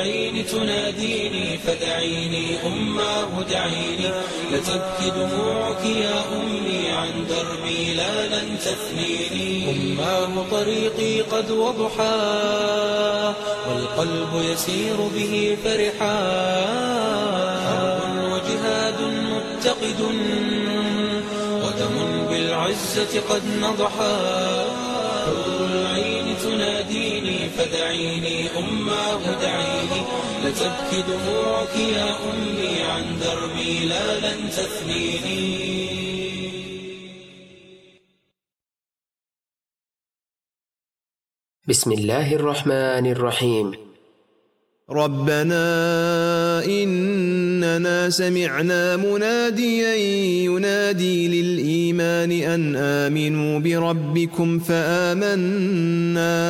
العين تناديني فدعيني أماه دعيني. لتبكي دموعك يا أمي عن دربي لا لن تثنيني أماه طريقي قد وضحاه والقلب يسير به فرحا. حرب وجهاد متقد ودم بالعزة قد نضحا. حور العين تناديني فدعيني أماه دعيني لتبكي دموعك يا أمي عن دربي لا لن تثنيني. بسم الله الرحمن الرحيم. ربنا إننا سمعنا مناديا ينادي للإيمان أن آمنوا بربكم فآمنا.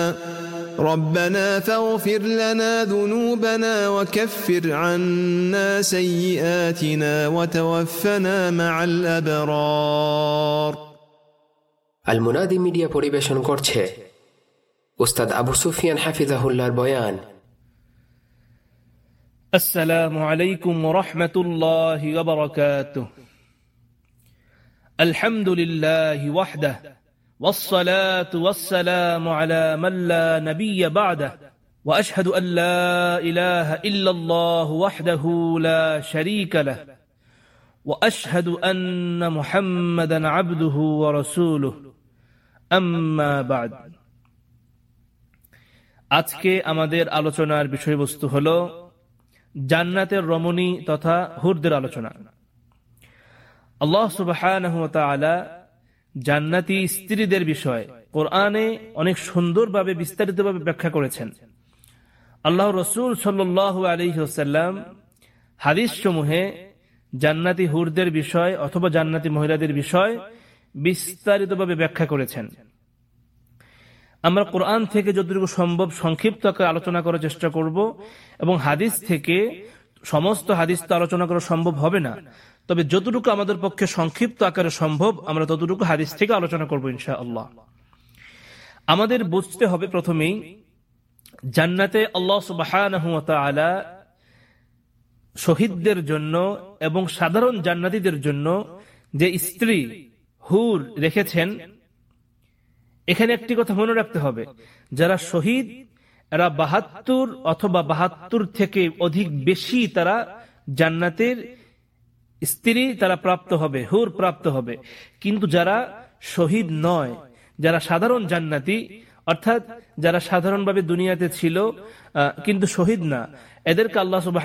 ربنا فاغفر لنا ذنوبنا وكفر عنا سيئاتنا وتوفنا مع الأبرار المنادي media পরিবেশন করছে উস্তাদ আবু সুফিয়ান হাফিজাহুল্লাহর বয়ান السلام عليكم ورحمة الله وبركاته الحمد لله وحده والصلاة والسلام على من لا نبي بعده وأشهد أن لا إله إلا الله وحده لا شريك له وأشهد أن محمدا عبده ورسوله. أما بعد আজকে আমাদের আলোচনার বিষয়বস্তু হল জান্নাতের রমণী তথা হুরদের আলোচনা। আল্লাহ সুবাহ জান্নাতি স্ত্রীদের বিষয় কোরআনে অনেক সুন্দরভাবে, বিস্তারিতভাবে ব্যাখ্যা করেছেন। আল্লাহ রসুল সাল্লু আলহিহসাল্লাম হাদিস সমূহে জান্নাতি হুরদের বিষয় অথবা জান্নাতি মহিলাদের বিষয় বিস্তারিতভাবে ব্যাখ্যা করেছেন। আমরা কোরআন থেকে যতটুকু সম্ভব সংক্ষিপ্ত আলোচনা করার চেষ্টা করব এবং হাদিস থেকে সমস্ত হাদিস তো আলোচনা করা সম্ভব হবে না। তবে যতটুকু আমাদের পক্ষে সংক্ষিপ্ত আকারে সম্ভব, আমরা ততটুকু হাদিস থেকে আলোচনা করব ইনশা আল্লাহ আমাদের বুঝতে হবে প্রথমেই, জান্নাতে আল্লাহ সুবাহ শহীদদের জন্য এবং সাধারণ জান্নাতিদের জন্য যে স্ত্রী হুর রেখেছেন, এখানে একটি কথা মনে রাখতে হবে। যারা শহীদ, এরা বাহাত্তর অথবা বাহাত্তর থেকে অধিক বেশি তারা জান্নাতের স্ত্রী তারা প্রাপ্ত হবে, হুর প্রাপ্ত হবে। কিন্তু যারা শহীদ নয়, যারা সাধারণ জান্নাতি, অর্থাৎ যারা সাধারণভাবে দুনিয়াতে ছিল কিন্তু শহীদ না, এদেরকে আল্লাহ সুবাহ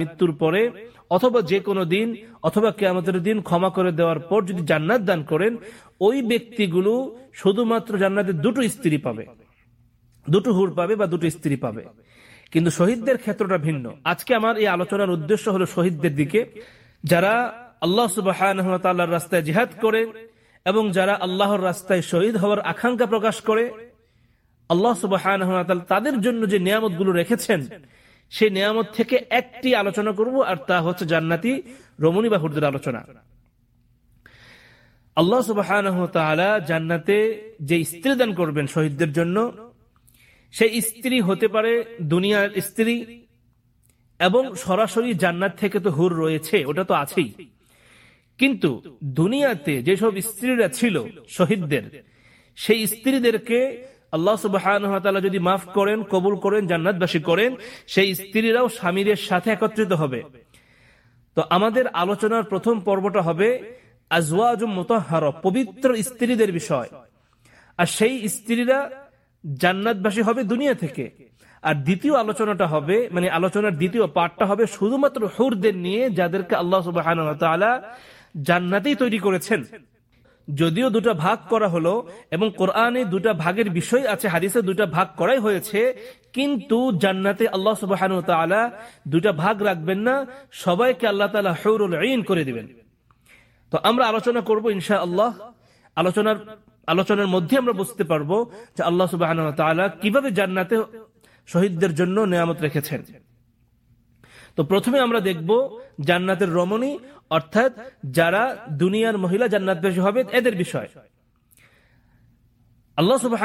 মৃত্যুর পরে অথবা যে কোনো দিন অথবা কেয়ামতের দিন ক্ষমা করে দেওয়ার পর যদি জান্নাত দান করেন, ওই ব্যক্তিগুলো শুধুমাত্র জান্নাতের দুটো স্ত্রী পাবে। দুটো হুর পাবে বা দুটো স্ত্রী পাবে। কিন্তু শহীদদের ক্ষেত্রটা ভিন্ন। আজকে আমার এই আলোচনার উদ্দেশ্য হলো শহীদদের দিকে। যারা আল্লাহ সুবাহ রাস্তায় জিহাদ করে এবং যারা আল্লাহর রাস্তায় শহীদ হওয়ার আকাঙ্ক্ষা প্রকাশ করে, আল্লাহ সুবাহ তাদের জন্য যে নিয়ামতগুলো রেখেছেন, সেই নিয়ামত থেকে একটি আলোচনা করব আর তা হচ্ছে জান্নাতি রমণী বা হুরদের আলোচনা। আল্লাহ সুবাহ জান্নাতে যে স্ত্রী দান করবেন শহীদদের জন্য, সেই স্ত্রী হতে পারে দুনিয়ার স্ত্রী এবং সরাসরি জান্নাত থেকে তো হুর রয়েছে, ওটা তো আছেই। কিন্তু দুনিয়াতে যেসব স্ত্রীরা ছিল শহীদদের, সেই স্ত্রীদেরকে আল্লাহ সুবাহ যদি মাফ করেন, কবুল করেন, জান্নাতবাসী করেন, সেই স্ত্রীরাও স্বামীদের সাথে একত্রিত হবে। তো আমাদের আলোচনার প্রথম পর্বটা হবে আজওয়াজ মোতাহার, পবিত্র স্ত্রীদের বিষয়। আর সেই স্ত্রীরা জান্নাতবাসী হবে দুনিয়া থেকে। আর দ্বিতীয় আলোচনাটা হবে মানে আলোচনার দ্বিতীয় পার্টটা হবে শুধুমাত্র হুরদের নিয়ে যাদেরকে আল্লাহ সুবাহ জান্নাতেই তৈরি করেছেন। যদিও দুটা ভাগ করা হলো এবং কোরআনে দুটা ভাগের বিষয় আছে, হাদিসে দুটা ভাগ করাই হয়েছে, কিন্তু জান্নাতে আল্লাহ সুবাহ দুটা ভাগ রাখবেন না, সবাইকে আল্লাহ তালা হৌরুল আইন করে দিবেন। তো আমরা আলোচনা করব ইনশা আল্লাহ আলোচনার আলোচনার মধ্যে আমরা বুঝতে পারব যে আল্লাহ সুবাহ কীভাবে জান্নাতে শহীদদের জন্য নিয়ামত রেখেছেন। তো প্রথমে আমরা দেখব জান্নাতের রমণী, অর্থাৎ যারা দুনিয়ার মহিলা জান্নাত বেশি হবে এদের বিষয়। আল্লাহ সুবাহ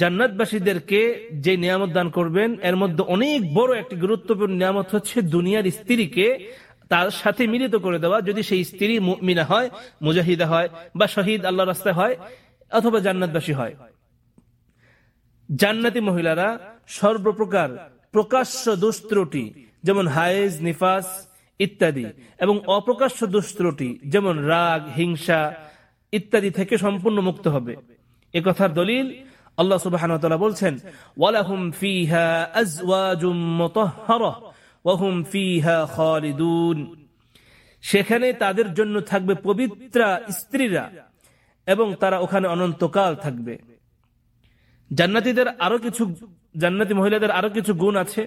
জান্নাতবাসীদেরকে যে নিয়ামত দান করবেন, এর মধ্যে অনেক বড় একটি গুরুত্বপূর্ণ নিয়ামত হচ্ছে দুনিয়ার স্ত্রীকে তার সাথে মিলিত করে দেওয়া, যদি সেই স্ত্রী মিনা হয়, মুজাহিদা হয় বা শহীদ আল্লাহ রাস্তায় হয় অথবা জান্নাতবাসী হয়। জান্নাতি মহিলারা সর্বপ্রকার প্রকাশ্য দুস্ত্রটি, যেমন হায়েজ, নিফাস ইত্যাদি, এবং অপ্রকাশ্য দুস্ত্রটি, যেমন রাগ, হিংসা ইত্যাদি থেকে সম্পূর্ণ মুক্ত হবে। এ কথার দলিল আল্লাহ সুবাহ বলছেন, ওয়ালাহুম ফিহা আজওয়াজুম মুতাহহারা। ওয়াহুম ফিহা খালিদুন সেখানে তাদের জন্য থাকবে পবিত্রা স্ত্রীরা এবং তারা ওখানে অনন্তকাল থাকবে জান্নাতীদের আরো কিছু জান্নাতি মহিলাদের আরো কিছু গুণ আছে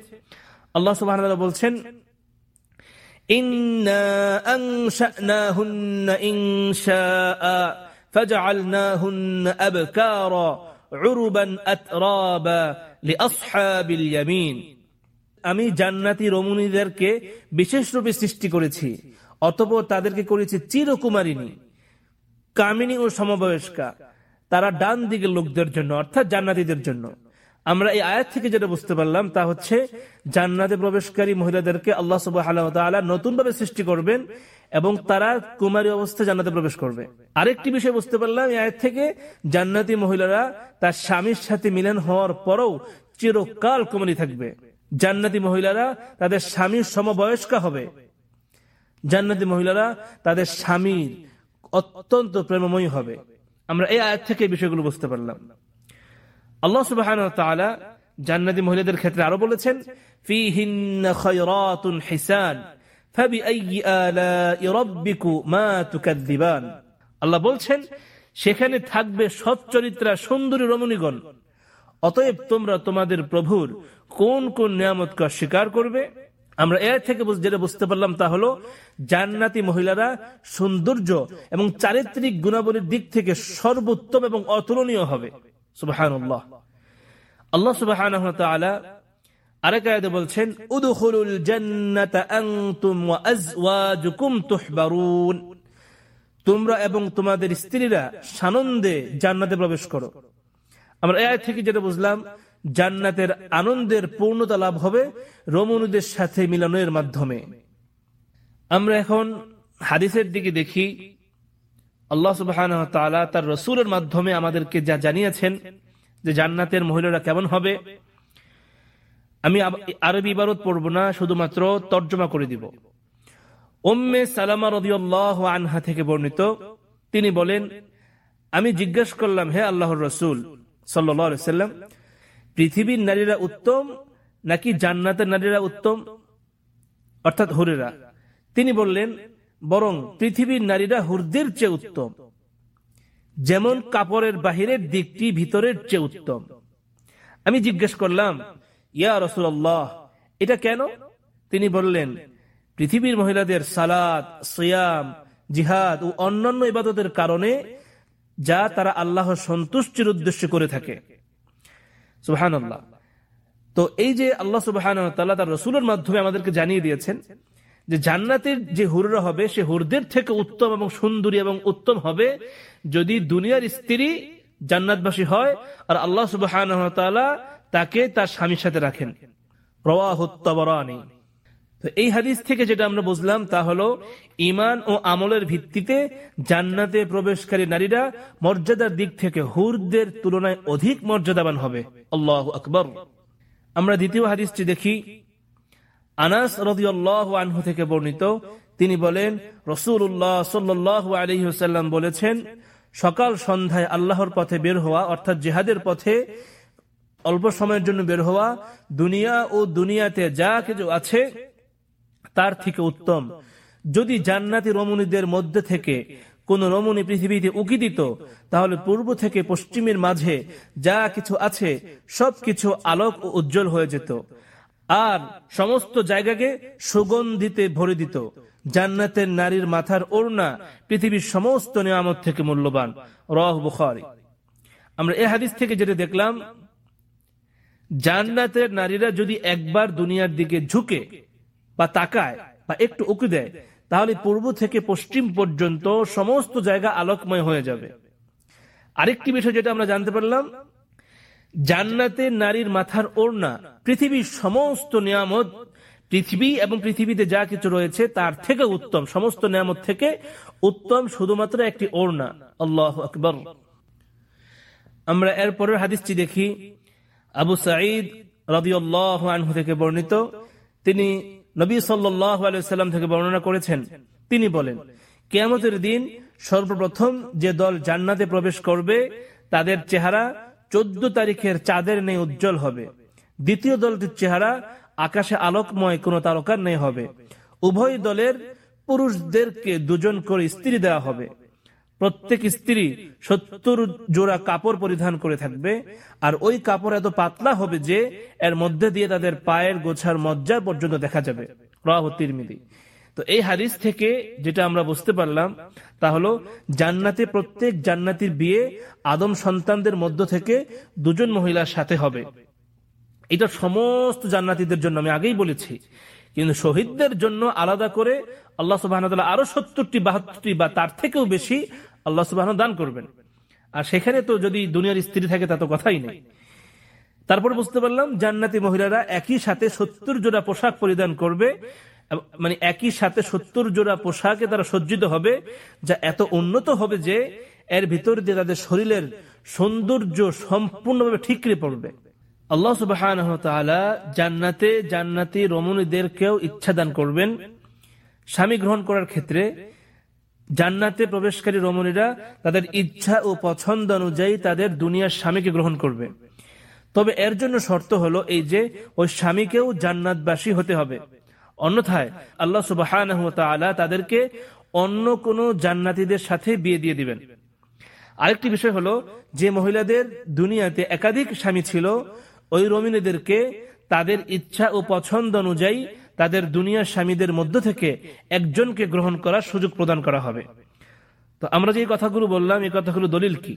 আল্লাহ সুবাহ বলছেন إنا أنشأناهن إنشاء فجعلناهن أبكارا عربا أترابا لأصحاب اليمين আমি জান্নাতি রমণীদেরকে বিশেষ রূপে সৃষ্টি করেছি, অতপর তাদেরকে করেছি চিরকুমারিনী কামিনী ও সমবয়স্কা। তারা ডান দিকের লোকদের জন্য, অর্থাৎ জান্নাতিদের জন্য। আমরা এই আয়াত থেকে যেটা বুঝতে পারলাম, তা হচ্ছে জান্নাতে প্রবেশকারী মহিলাদেরকে আল্লাহ সুবাহ নতুন ভাবে সৃষ্টি করবেন এবং তারা কুমারী অবস্থায় জান্নাতে প্রবেশ করবে। আরেকটি বিষয় বুঝতে পারলাম, এই আয়াত থেকে জান্নাতি মহিলারা তার স্বামীর সাথে মিলন হওয়ার পরও চিরকাল কুমারী থাকবে। জান্নাতি মহিলারা তাদের স্বামীর সমবয়স্কা হবে। জান্নাতি মহিলারা তাদের স্বামীর অত্যন্ত প্রেমময়ী হবে। আমরা এই আয়াত থেকে বিষয়গুলো বুঝতে পারলাম। আল্লাহ সুবাহ জান্নাতি মহিলাদের ক্ষেত্রে আরও বলেছেন আল্লাহ বলছেন, সেখানে থাকবে সচ্চরিত্রা সুন্দরী রমণীগণ। অতএব তোমরা তোমাদের প্রভুর কোন কোন নিয়ামতকে অস্বীকার করবে? আমরা এর থেকে যেটা বুঝতে পারলাম তা হলো, জান্নাতি মহিলারা সৌন্দর্য এবং চারিত্রিক গুণাবলীর দিক থেকে সর্বোত্তম এবং অতুলনীয় হবে। সুবাহান আল্লাহ সুবাহান বলছেন ওয়া তোমরা এবং তোমাদের স্ত্রীরা সানন্দে জান্নাতে প্রবেশ করো। আমরা এই থেকে যেটা বুঝলাম, জান্নাতের আনন্দের পূর্ণতা লাভ হবে রমণীদের সাথে মিলানোর মাধ্যমে। আমরা এখন হাদিসের দিকে দেখি, আল্লাহ সুবাহ তার রসুলের মাধ্যমে আমাদেরকে যা জানিয়েছেন যে জান্নাতের মহিলারা কেমন হবে, আমি আরবি ইবারত পড়ব না, শুধুমাত্র তর্জমা করে দিব। ওম্মে সালামা রদিউল্লাহ আনহা থেকে বর্ণিত, তিনি বলেন, আমি জিজ্ঞেস করলাম, হে আল্লাহর রসুল সাল্লাম পৃথিবীর নারীরা উত্তম নাকি জান্নাতের নারীরা উত্তম? অর্থাৎ হুরেরা। তিনি বললেন, বরং পৃথিবীর নারীরা হুরদের চেয়ে উত্তম। যেমন কাপড়ের বাহিরের দিকটি ভিতরের চেয়ে উত্তম। আমি জিজ্ঞেস করলাম, ইয়া রসুল্লাহ এটা কেন? তিনি বললেন, পৃথিবীর মহিলাদের সালাদ সিয়াম, জিহাদ ও অন্যান্য ইবাদতের কারণে যা তারা আল্লাহ সন্তুষ্টির উদ্দেশ্যে করে থাকে। সুহান তো এই যে আল্লাহ সুবাহান তার রসুলের মাধ্যমে আমাদেরকে জানিয়ে দিয়েছেন যে জান্নাতের যে হুররা হবে, সে হুরদের থেকে উত্তম এবং সুন্দরী এবং উত্তম হবে যদি দুনিয়ার স্ত্রী জান্নাতবাসী হয় আর আল্লাহ সুবাহ তাকে তার স্বামীর সাথে রাখেন। প্রবাহ তো এই হাদিস থেকে যেটা আমরা বুঝলাম তা হলো ইমান ও আমলের ভিত্তিতে জান্নাতে প্রবেশকারী নারীরা মর্যাদার দিক থেকে হুরদের তুলনায় অধিক মর্যাদাবান হবে। আল্লাহ আকবর। আমরা দ্বিতীয় হাদিসটি দেখি। আনাস আনহু থেকে বর্ণিত, তিনি বলেন রসুল্লাহ সাল্লাহ আলহিহাল্লাম বলেছেন, সকাল সন্ধ্যায় আল্লাহর পথে বের হওয়া, অর্থাৎ জেহাদের পথে অল্প সময়ের জন্য বের হওয়া, দুনিয়া ও দুনিয়াতে যা কিছু আছে তার থেকে উত্তম। যদি জান্নাতি রমণীদের মধ্যে থেকে কোন রমণী পৃথিবীতে উকি দিত, তাহলে পূর্ব থেকে পশ্চিমের মাঝে যা কিছু আছে সবকিছু আলোক ও উজ্জ্বল হয়ে যেত। আর সমস্ত জায়গাকে সুগন্ধিতে ভরে দিত। জান্নাতের নারীর মাথার ওড়না পৃথিবীর সমস্ত নিয়ামত থেকে মূল্যবান। রহ বুখারি। আমরা এ হাদিস থেকে যেটা দেখলাম, জান্নাতের নারীরা যদি একবার দুনিয়ার দিকে ঝুঁকে বা তাকায় বা একটু উকি দেয়, তাহলে পূর্ব থেকে পশ্চিম পর্যন্ত সমস্ত জায়গা আলোকময় হয়ে যাবে। আরেকটি বিষয় যেটা আমরা জানতে পারলাম, জান্নাতে নারীর মাথার ওড়না, পৃথিবীর সমস্ত নিয়ামত, পৃথিবী এবং পৃথিবীতে যা কিছু রয়েছে তার থেকে উত্তম, সমস্ত নিয়ামত থেকে উত্তম শুধুমাত্র একটি ওড়না। আল্লাহ আকবর। আমরা এরপরের হাদিসটি দেখি। আবু সাঈদ রাদিয়াল্লাহু আনহু থেকে বর্ণিত। তিনি নবী সাল্লাম থেকে বর্ণনা করেছেন, তিনি বলেন, কেয়ামতের দিন সর্বপ্রথম যে দল জান্নাতে প্রবেশ করবে, তাদের চেহারা চোদ্দ তারিখের চাঁদের নেই উজ্জ্বল হবে। দ্বিতীয় দলটির চেহারা আকাশে আলোকময়, কোন তারকার নেই হবে। উভয় দলের পুরুষদেরকে দুজন করে স্ত্রী দেওয়া হবে। প্রত্যেক স্ত্রী সত্তর জোড়া কাপড় পরিধান করে থাকবে, আর ওই কাপড় এত পাতলা হবে যে এর মধ্যে দিয়ে তাদের পায়ের গোছার মজ্জা পর্যন্ত দেখা যাবে। তো এই হাদিস থেকে যেটা আমরা বুঝতে পারলাম, তা হলো জান্নাতে প্রত্যেক জান্নাতির বিয়ে আদম সন্তানদের মধ্য থেকে দুজন মহিলার সাথে হবে। এটা সমস্ত জান্নাতিদের জন্য আমি আগেই বলেছি। কিন্তু শহীদদের জন্য আলাদা করে আল্লাহ সুবাহ আরও সত্তরটি, বাহাত্তরটি বা তার থেকেও বেশি আল্লাহ সুবাহ দান করবেন। আর সেখানে তো যদি দুনিয়ার স্ত্রী থাকে, তা তো কথাই নেই। তারপর বুঝতে পারলাম, জান্নাতি মহিলারা একই সাথে সত্তর জোড়া পোশাক পরিধান করবে মানে একই সাথে সত্তর জোড়া পোশাকে তারা সজ্জিত হবে, যা এত উন্নত হবে যে এর ভিতর দিয়ে তাদের শরীরের সৌন্দর্য সম্পূর্ণভাবে ঠিকরে পড়বে। আল্লাহ সুবাহ জান্নাতে জান্নাতি রমণীদেরকেও ইচ্ছা দান করবেন। স্বামী গ্রহণ করার ক্ষেত্রে জান্নাতে প্রবেশকারী রমণীরা তাদের ইচ্ছা ও পছন্দ অনুযায়ী তাদের দুনিয়ার স্বামীকে গ্রহণ করবে। তবে এর জন্য শর্ত হলো এই যে, ওই স্বামীকেও জান্নাতবাসী হতে হবে। অন্যথায় আল্লাহ সুবাহ তাদেরকে অন্য কোন জান্নাতিদের সাথে বিয়ে দিয়ে দিবেন। আরেকটি বিষয় হলো, যে মহিলাদের দুনিয়াতে একাধিক স্বামী ছিল, ওই রমিনীদেরকে তাদের ইচ্ছা ও পছন্দ অনুযায়ী তাদের দুনিয়ার স্বামীদের মধ্য থেকে একজনকে গ্রহণ করার সুযোগ প্রদান করা হবে। তো আমরা যে কথাগুলো বললাম, এই কথাগুলো দলিল কি?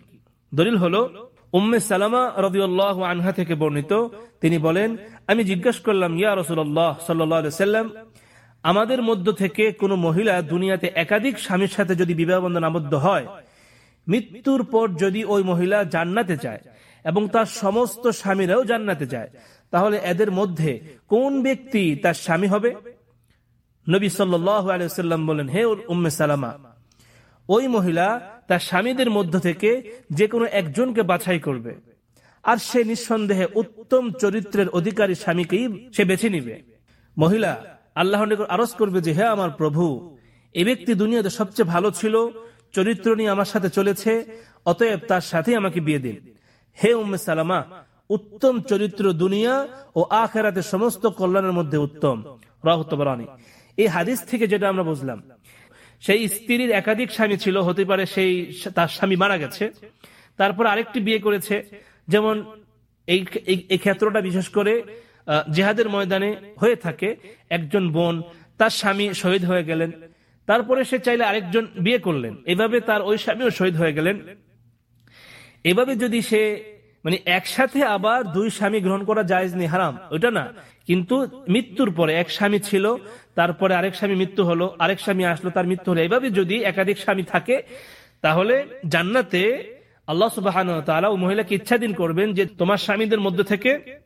দলিল হলো, উম্মে সালামা রদিউল্লাহ আনহা থেকে বর্ণিত, তিনি বলেন, আমি জিজ্ঞাসা করলাম, ইয়া রসুল্লাহ সাল্লাম আমাদের মধ্য থেকে কোনো মহিলা দুনিয়াতে একাধিক স্বামীর সাথে যদি বিবাহ বন্ধন আবদ্ধ হয়, মৃত্যুর পর যদি ওই মহিলা জান্নাতে যায় এবং তার সমস্ত স্বামীরাও জান্নাতে যায় তাহলে এদের মধ্যে কোন ব্যক্তি তার স্বামী হবে? নবী সাল্লাম বলেন, হে উম্মে সালামা, ওই মহিলা তার স্বামীদের মধ্য থেকে যে কোনো একজনকে বাছাই করবে। আর সে নিঃসন্দেহে উত্তম চরিত্রের অধিকারী স্বামীকেই সে বেছে নিবে। মহিলা আল্লাহ আরজ করবে যে, হে আমার প্রভু, এ ব্যক্তি দুনিয়াতে সবচেয়ে ভালো ছিল, চরিত্র নিয়ে আমার সাথে চলেছে, অতএব তার সাথে আমাকে বিয়ে দিন। হে উম্মে সালামা উত্তম চরিত্র দুনিয়া ও আখেরাতে সমস্ত কল্যাণের মধ্যে উত্তম। রাহতবরানি এই হাদিস থেকে যেটা আমরা বুঝলাম, সেই স্ত্রীর একাধিক স্বামী ছিল, হতে পারে সেই তার স্বামী মারা গেছে, তারপর আরেকটি বিয়ে করেছে। যেমন এই এই ক্ষেত্রটা বিশেষ করে জেহাদের ময়দানে হয়ে থাকে, একজন বোন, তার স্বামী শহীদ হয়ে গেলেন, তারপরে সে চাইলে আরেকজন বিয়ে করলেন। এভাবে তার ওই স্বামীও শহীদ হয়ে গেলেন। এভাবে যদি সে মানে একসাথে আবার দুই স্বামী গ্রহণ করা যায় হারাম। ওটা না। কিন্তু মৃত্যুর পরে এক স্বামী ছিল, তারপরে আরেক স্বামী মৃত্যু হলো, আরেক স্বামী আসলো, তার মৃত্যু হলো। এভাবে যদি একাধিক স্বামী থাকে, তাহলে জান্নাতে আল্লাহ সুবাহ মহিলাকে ইচ্ছাধীন করবেন যে তোমার স্বামীদের মধ্যে থেকে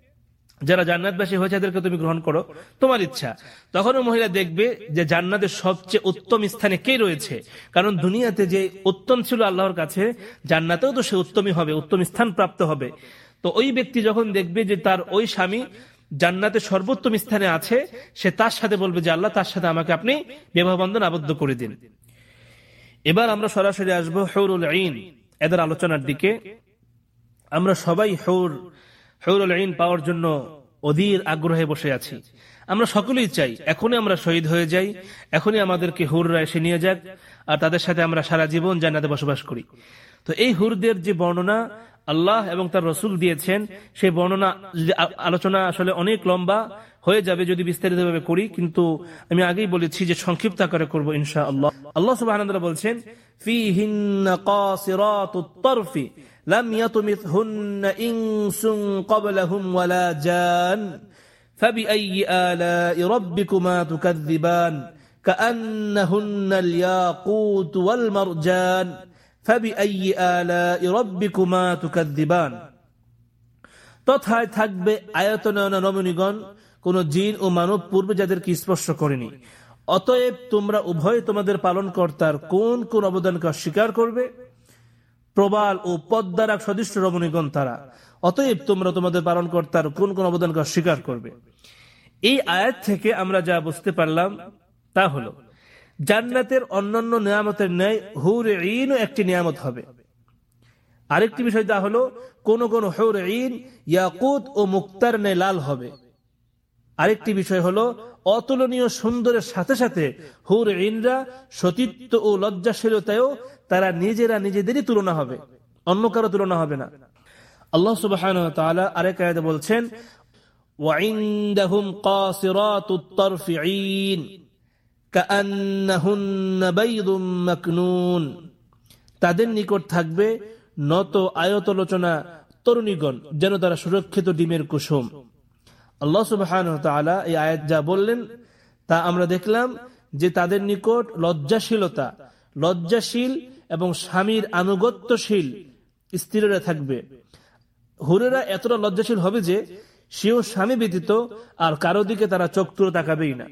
যারা জান্নাতবাসী হয়েছে তাদেরকে তুমি গ্রহণ করো। তোমার ইচ্ছা। তখন মহিলা দেখবে যে জান্নাতের সবচেয়ে উত্তম স্থানে কে রয়েছে। কারণ দুনিয়াতে যে উত্তম ছিল আল্লাহর কাছে, জান্নাতেও তো সে উত্তমই হবে, উত্তম স্থান প্রাপ্ত হবে। তো ওই ব্যক্তি যখন দেখবে যে তার ওই স্বামী জান্নাতে সর্বোত্তম স্থানে আছে, সে তার সাথে বলবে যে, আল্লাহ, তার সাথে আমাকে আপনি বিবাহ বন্ধন আবদ্ধ করে দিন। এবার আমরা সরাসরি আসব হৌরুল আইন। এদের আলোচনার দিকে। আমরা সবাই হৌর হৌরুল আইন পাওয়ার জন্য অধীর আগ্রহে বসে আছি। আমরা সকলেই চাই, এখনই আমরা শহীদ হয়ে যাই, এখনই আমাদেরকে হুররা এসে নিয়ে যাক, আর তাদের সাথে আমরা সারা জীবন জান্নাতে বসবাস করি। তো এই হুরদের যে বর্ণনা আল্লাহ এবং তার রসুল দিয়েছেন, সেই বর্ণনা আলোচনা আসলে অনেক লম্বা, হয়ে যাবে যদি বিস্তারিত ভাবে করি, কিন্তু আমি আগেই বলেছি যে সংক্ষিপ্ত আকারে করব ইনশা আল্লাহ আল্লাহ সুবাহ বলছেন ফি لم يطمثهن إنس قبلهم ولا جان فبأي آلاء ربكما تكذبان كأنهن الياقوت والمرجان فبأي آلاء ربكما تكذبان তথায় থাকবে আয়তনয়ন রমণীগণ কোন জিন ও মানব পূর্বে যাদেরকে স্পর্শ করেনি অতএব তোমরা উভয় তোমাদের পালন কর্তার কোন কোন অবদানকে অস্বীকার করবে প্রবাল ও পদ্মার এক সদৃষ্ট রমণীগণ তারা। অতএব তোমরা তোমাদের পালন কর্তার কোন কোন অবদানকে অস্বীকার করবে। এই আয়াত থেকে আমরা যা বুঝতে পারলাম তা হলো, জান্নাতের অন্যান্য নিয়ামতের ন্যায় হুর ইনও একটি নিয়ামত হবে। আরেকটি বিষয় তা হলো, কোন কোন হৌর ইন ইয়াকুত ও মুক্তার ন্যায় লাল হবে। আরেকটি বিষয় হলো অতুলনীয় সুন্দরের সাথে সাথে হুর ইনরা সতীত্ব ও লজ্জাশীলতায়ও তারা নিজেরা নিজেদেরই তুলনা হবে অন্য কারো তুলনা হবে না আল্লাহ সুবাহ আরেক আয়াতে বলছেন وعندهم قاصرات الطرف عين كأنهن بيض مكنون তাদের নিকট থাকবে নত আয়তলোচনা তরুণীগণ যেন তারা সুরক্ষিত ডিমের কুসুম আল্লাহ সুবাহ এই আয়াত যা বললেন, তা আমরা দেখলাম যে তাদের নিকট লজ্জাশীলতা, লজ্জাশীল এবং স্বামীর আনুগত্যশীল স্ত্রীরা থাকবে। হুরেরা এতটা লজ্জাশীল হবে যে সেও স্বামী ব্যতীত আর কারও দিকে তারা চোখ তুলে তাকাবেই না।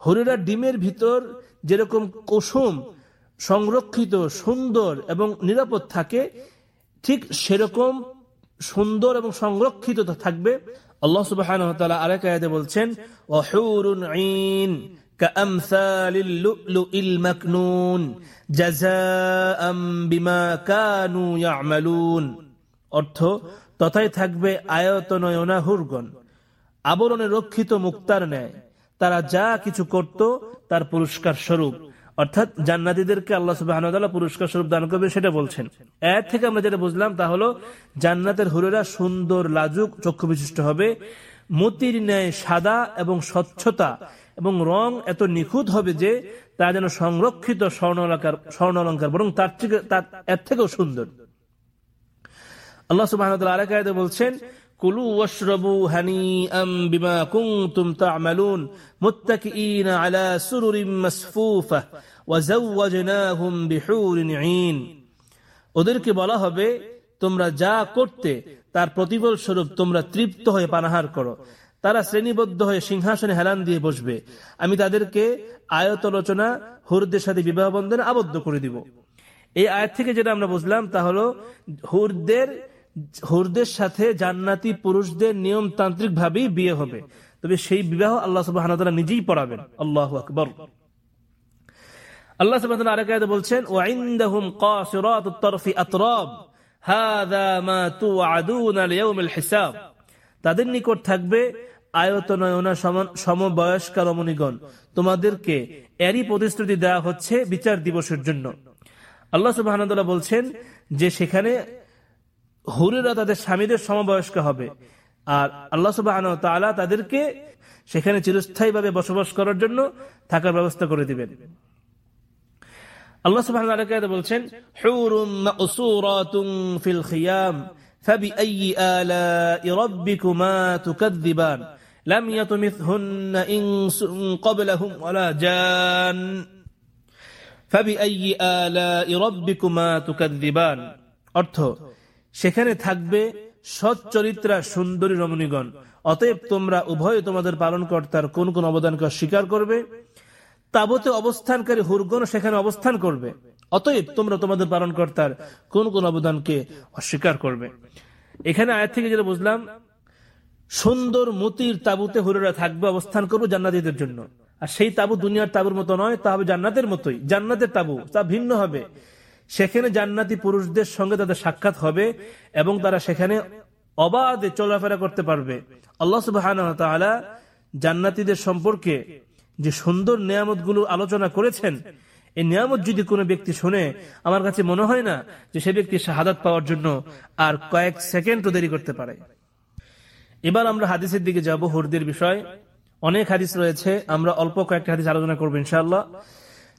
হরিরা ডিমের ভিতর যেরকম কুসুম, সংরক্ষিত, সুন্দর এবং নিরাপদ থাকে, ঠিক সেরকম সুন্দর এবং সংরক্ষিত থাকবে আল্লাহ সুবাহ আরেক আয়াতে বলছেন অহুরুন আইন كأمثال اللؤلؤ المكنون جزاء بما كانوا يعملون অর্থ তথায় থাকবে আয়তনয়না হুরগণ আবরণে রক্ষিত মুক্তার ন্যায় তারা যা কিছু করত তার পুরস্কার স্বরূপ অর্থাৎ জান্নাতিদেরকে আল্লাহ সুবাহ পুরস্কার স্বরূপ দান করবে, সেটা বলছেন। এর থেকে আমরা যেটা বুঝলাম তা হলো, জান্নাতের হুরেরা সুন্দর, লাজুক, চক্ষু বিশিষ্ট হবে। মতির ন্যায় সাদা এবং স্বচ্ছতা এবং রং এত নিখুঁত হবে যে, তা যেন সংরক্ষিত স্বর্ণালঙ্কার স্বর্ণ অলঙ্কার বরং তার থেকে, তার, এর থেকেও সুন্দর। আল্লাহ সুবাহ বলছেন, কুলু ওয়াশরাবু হানিআম আলা মাসফুফা। ওদেরকে বলা হবে, তোমরা যা করতে, তার প্রতিফল স্বরূপ তোমরা তৃপ্ত হয়ে পানাহার করো। তারা শ্রেণীবদ্ধ হয়ে সিংহাসনে হেলান দিয়ে বসবে। আমি তাদেরকে আয়ত আয়তলোচনা হুরদের সাথে বিবাহ বন্ধনে আবদ্ধ করে দিব। এই আয়াত থেকে যেটা আমরা বুঝলাম, তা হলো হুরদের হুরদের সাথে জান্নাতি পুরুষদের নিয়মতান্ত্রিক ভাবেই বিয়ে হবে। তবে সেই বিবাহ আল্লাহ সব সুবাহ নিজেই পড়াবেন। আল্লাহ আকবর। আল্লাহ সুবাহ আরেক বলছেন ওয়াইন্দাহুম কাসিরাতুত তরফি আতরাব। হাযা মা তুআদুনা লিয়াউমিল হিসাব। তাদের নিকট থাকবে আয়তনয়না সমবয়স্ক রমণীগণ। তোমাদেরকে এরই প্রতিশ্রুতি দেওয়া হচ্ছে বিচার দিবসের জন্য। আল্লাহ সুবাহ বলছেন যে সেখানে হুরেরা তাদের স্বামীদের সমবয়স্ক হবে। আর আল্লাহ সুবাহ তাদেরকে সেখানে চিরস্থায়ীভাবে বসবাস করার জন্য থাকার ব্যবস্থা করে দিবেন। আল্লাহ সুবাহ বলছেন ফিল খিয়াম فبأي آلاء ربكما تكذبان لم يطمثهن إنس قبلهم ولا جان فبأي آلاء ربكما تكذبان অর্থ সেখানে থাকবে সৎ চরিত্রা সুন্দরী রমণীগণ অতএব তোমরা উভয় তোমাদের পালন কর্তার কোন কোন অবদানকে অস্বীকার করবে তাবতে অবস্থানকারী হুরগণ সেখানে অবস্থান করবে। অতএব তোমরা তোমাদের পালন কর্তার কোন কোন অবদানকে অস্বীকার করবে। এখানে আয়ের থেকে যেটা বুঝলাম, সুন্দর মতির তাবুতে হুরেরা থাকবে, অবস্থান করব জান্নাতিদের জন্য। আর সেই তাবু দুনিয়ার তাবুর মতো নয়, তা হবে জান্নাতের মতোই। জান্নাতের তাবু, তা ভিন্ন হবে। সেখানে জান্নাতি পুরুষদের সঙ্গে তাদের সাক্ষাৎ হবে এবং তারা সেখানে অবাধে চলাফেরা করতে পারবে। আল্লাহ সুবাহ জান্নাতিদের সম্পর্কে যে সুন্দর নিয়ামতগুলো আলোচনা করেছেন, এই নিয়ামত যদি কোনো ব্যক্তি শুনে, আমার কাছে মনে হয় না যে সে ব্যক্তি শাহাদাত পাওয়ার জন্য আর কয়েক সেকেন্ড দেরি করতে পারে। এবার আমরা হাদিসের দিকে যাব, হুরদের বিষয়। অনেক হাদিস রয়েছে, আমরা অল্প কয়েকটা হাদিস আলোচনা করব ইনশাআল্লাহ।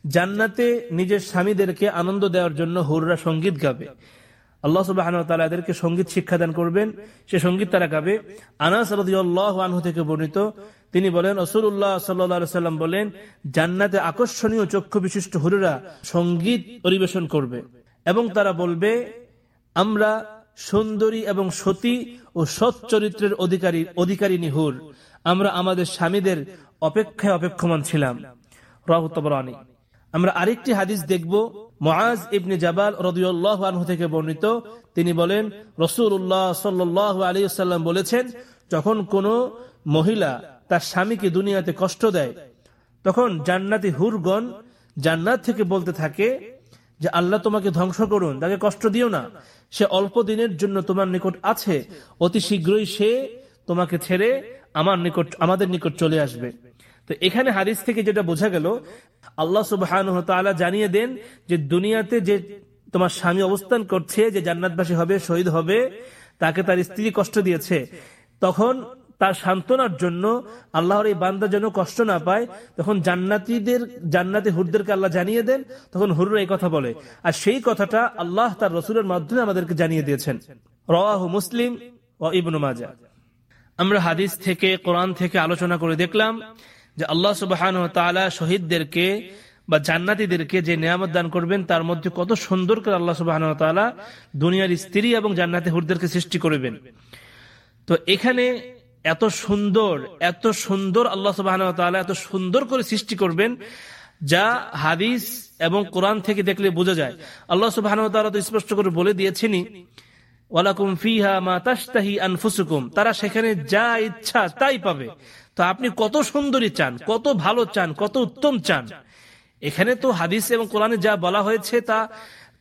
জান্নাতে নিজের স্বামীদেরকে আনন্দ দেওয়ার জন্য হুররা সংগীত গাবে। আল্লাহ সুবাহ এদেরকে সংগীত শিক্ষাদান করবেন। সে সংগীত তারা গাবে। আনাস আনহু থেকে বর্ণিত, তিনি বলেন রসুল্লাহ সাল্লাম বলেন, জান্নাতে আকর্ষণীয় চক্ষু বিশিষ্ট হুরেরা সংগীত পরিবেশন করবে। এবং তারা বলবে, আমরা সুন্দরী এবং সতী ও সৎ চরিত্রের অধিকারী অধিকারী নিহুর আমরা আমাদের স্বামীদের অপেক্ষায় অপেক্ষমান ছিলাম। রাহুতবরানী আমরা আরেকটি হাদিস দেখব। মহাজ ইবনে জাবাল রদিউল্লাহ আনহু থেকে বর্ণিত। তিনি বলেন রসুল্লাহ সাল্লাহ আলী সাল্লাম বলেছেন, যখন কোনো মহিলা তার স্বামীকে দুনিয়াতে কষ্ট দেয়, তখন জান্নাতি হুরগণ জান্নাত থেকে বলতে থাকে যে, আল্লাহ তোমাকে ধ্বংস করুন, তাকে কষ্ট দিও না। সে অল্প দিনের জন্য তোমার নিকট আছে। অতি শীঘ্রই সে তোমাকে ছেড়ে আমার নিকট, আমাদের নিকট চলে আসবে। তো এখানে হাদিস থেকে যেটা বোঝা গেল, আল্লাহ সুবাহ জানিয়ে দেন যে দুনিয়াতে যে তোমার স্বামী অবস্থান করছে, যে জান্নাতবাসী হবে, শহীদ হবে, তাকে তার স্ত্রী কষ্ট দিয়েছে, তখন তার সান্ত্বনার জন্য আল্লাহর এই বান্দা যেন কষ্ট না পায়, তখন জান্নাতিদের, জান্নাতি হুরদেরকে আল্লাহ জানিয়ে দেন, তখন হুররা এই কথা বলে। আর সেই কথাটা আল্লাহ তার রসুলের মাধ্যমে আমাদেরকে জানিয়ে দিয়েছেন। রওয়াহু মুসলিম ও ইবনু মাজা আমরা হাদিস থেকে, কোরআন থেকে আলোচনা করে দেখলাম যে আল্লাহ সুবাহান তালা শহীদদেরকে বা জান্নাতিদেরকে যে নিয়ামত দান করবেন, তার মধ্যে কত সুন্দর করে আল্লাহ সুবাহান তালা দুনিয়ার স্ত্রী এবং জান্নাতি হুরদেরকে সৃষ্টি করবেন। তো এখানে এত সুন্দর এত সুন্দর আল্লাহ সুবাহ এত সুন্দর করে সৃষ্টি করবেন, যা হাদিস এবং কোরআন থেকে দেখলে বোঝা যায়। আল্লাহ সুবাহ তো স্পষ্ট করে বলে দিয়েছেনই, ওয়ালাকুম ফিহা মা তাস্তাহি আনফুসুকুম। তারা সেখানে যা ইচ্ছা তাই পাবে। তো আপনি কত সুন্দরী চান, কত ভালো চান, কত উত্তম চান। এখানে তো হাদিস এবং কোরআনে যা বলা হয়েছে তা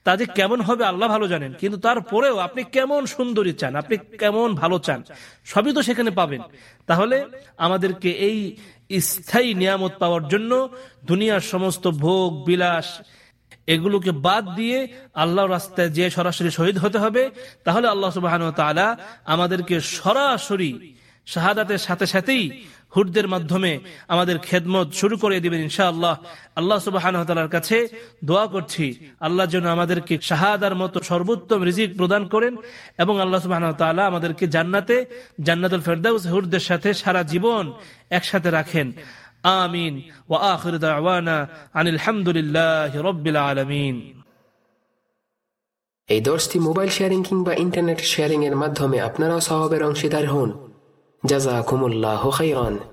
তা যে কেমন হবে আল্লাহ ভালো জানেন, কিন্তু তারপরেও আপনি কেমন সুন্দরী চান, আপনি কেমন ভালো চান, সবই তো সেখানে পাবেন। তাহলে আমাদেরকে এই স্থায়ী নিয়ামত পাওয়ার জন্য দুনিয়ার সমস্ত ভোগ, বিলাস, এগুলোকে বাদ দিয়ে আল্লাহ রাস্তায় যে সরাসরি শহীদ হতে হবে, তাহলে আল্লাহ সুবাহ আমাদেরকে সরাসরি শাহাদাতের সাথে সাথেই হুরদের মাধ্যমে আমাদের খেদমত শুরু করে দিবেন ইনশা আল্লাহ আল্লাহ সুবাহর কাছে দোয়া করছি, আল্লাহ যেন আমাদেরকে শাহাদার মতো সর্বোত্তম রিজিক প্রদান করেন এবং আল্লাহ সুবাহ তালা আমাদেরকে জান্নাতে, জান্নাতুল ফেরদাউস হুরদের সাথে সারা জীবন একসাথে রাখেন। আমিন। ও আখির আনিল হামদুলিল্লাহ রব্বিল আলামিন। এই দশটি মোবাইল শেয়ারিং কিংবা ইন্টারনেট শেয়ারিং এর মাধ্যমে আপনারাও স্বভাবের অংশীদার হন। جزاكم الله خيرا.